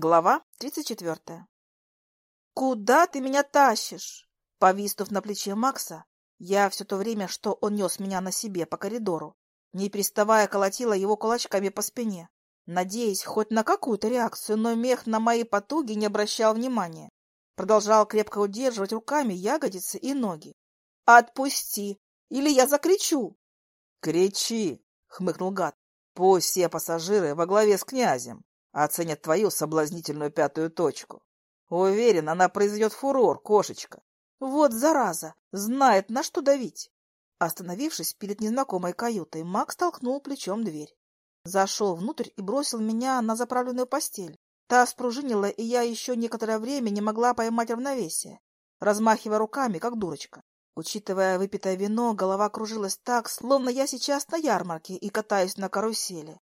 Глава тридцать четвертая. «Куда ты меня тащишь?» Повиснув на плече Макса, я все то время, что он нес меня на себе по коридору, не переставая колотила его кулачками по спине, надеясь хоть на какую-то реакцию, но мех на мои потуги не обращал внимания. Продолжал крепко удерживать руками ягодицы и ноги. «Отпусти, или я закричу!» «Кричи!» — хмыкнул гад. «Пусть все пассажиры во главе с князем оценят твою соблазнительную пятую точку. Уверен, она произведет фурор, кошечка. Вот зараза, знает, на что давить. Остановившись перед незнакомой каютой, Макс толкнул плечом дверь. Зашел внутрь и бросил меня на заправленную постель. Та спружинила, и я еще некоторое время не могла поймать равновесие, размахивая руками, как дурочка. Учитывая выпитое вино, голова кружилась так, словно я сейчас на ярмарке и катаюсь на карусели.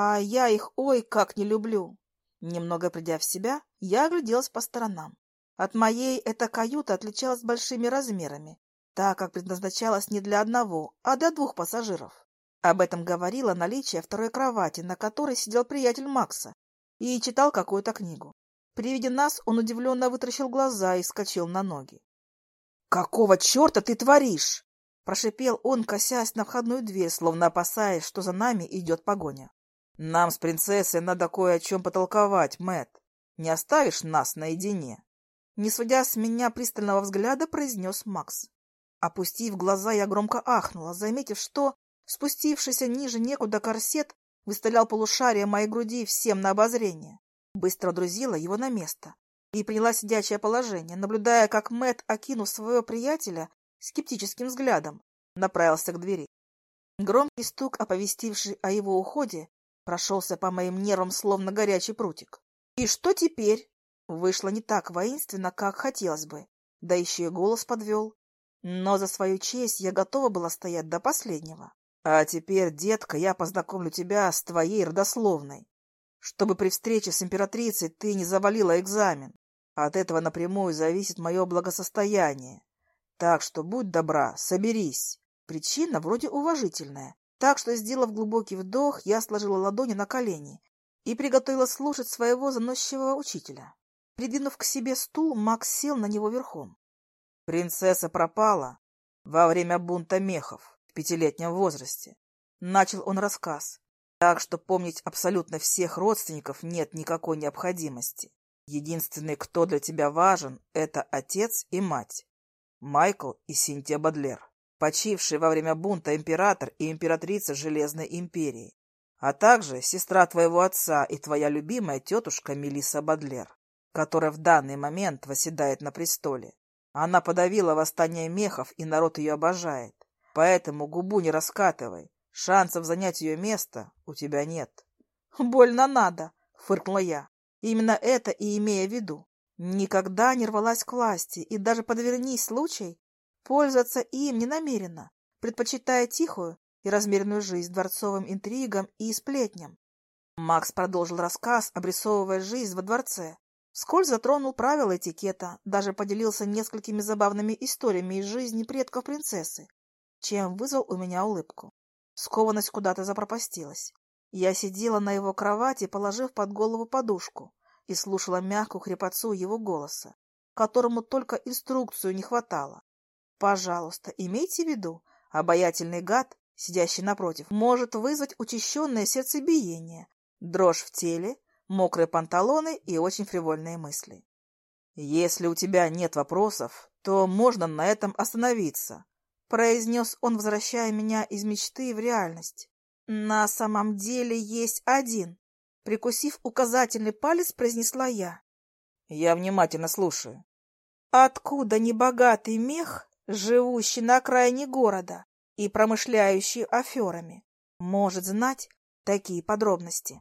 А я их ой как не люблю. Немного придя в себя, я огляделась по сторонам. От моей эта каюта отличалась большими размерами, так как предназначалась не для одного, а для двух пассажиров. Об этом говорило наличие второй кровати, на которой сидел приятель Макса и читал какую-то книгу. При виде нас он удивленно вытаращил глаза и скачал на ноги. — Какого черта ты творишь? — прошипел он, косясь на входную дверь, словно опасаясь, что за нами идет погоня. Нам с принцессой надо кое о чем потолковать, Мэт. Не оставишь нас наедине? Не сводя с меня пристального взгляда, произнес Макс. Опустив глаза, я громко ахнула, заметив, что спустившийся ниже некуда корсет выставлял полушарие моей груди всем на обозрение. Быстро друзила его на место и приняла сидячее положение, наблюдая, как Мэт, окинув своего приятеля скептическим взглядом, направился к двери. Громкий стук, оповестивший о его уходе, прошелся по моим нервам, словно горячий прутик. И что теперь? Вышло не так воинственно, как хотелось бы, да еще и голос подвел. Но за свою честь я готова была стоять до последнего. А теперь, детка, я познакомлю тебя с твоей родословной, чтобы при встрече с императрицей ты не завалила экзамен. От этого напрямую зависит мое благосостояние. Так что будь добра, соберись. Причина вроде уважительная, так что, сделав глубокий вдох, я сложила ладони на колени и приготовилась слушать своего заносчивого учителя. Придвинув к себе стул, Макс сел на него верхом. «Принцесса пропала во время бунта мехов в пятилетнем возрасте», — начал он рассказ. «Так что помнить абсолютно всех родственников нет никакой необходимости. Единственный, кто для тебя важен, — это отец и мать, Майкл и Синтия Бадлер почивший во время бунта император и императрица Железной империи, а также сестра твоего отца и твоя любимая тетушка Мелисса Бадлер, которая в данный момент восседает на престоле. Она подавила восстание мехов, и народ ее обожает. Поэтому губу не раскатывай. Шансов занять ее место у тебя нет. — Больно надо, — фыркнула я. Именно это и имея в виду. Никогда не рвалась к власти, и даже подвернись случай, Пользоваться им не намерена, предпочитая тихую и размеренную жизнь дворцовым интригам и сплетням. Макс продолжил рассказ, обрисовывая жизнь во дворце. Сколь затронул правила этикета, даже поделился несколькими забавными историями из жизни предков принцессы, чем вызвал у меня улыбку. Скованность куда-то запропастилась. Я сидела на его кровати, положив под голову подушку, и слушала мягкую хрипотцу его голоса, которому только инструкцию не хватало. Пожалуйста, имейте в виду, обаятельный гад, сидящий напротив, может вызвать учащенное сердцебиение, дрожь в теле, мокрые панталоны и очень фривольные мысли. «Если у тебя нет вопросов, то можно на этом остановиться», — произнес он, возвращая меня из мечты в реальность. «На самом деле есть один», — прикусив указательный палец, произнесла я. «Я внимательно слушаю». «Откуда небогатый мех живущий на окраине города и промышляющий аферами, может знать такие подробности.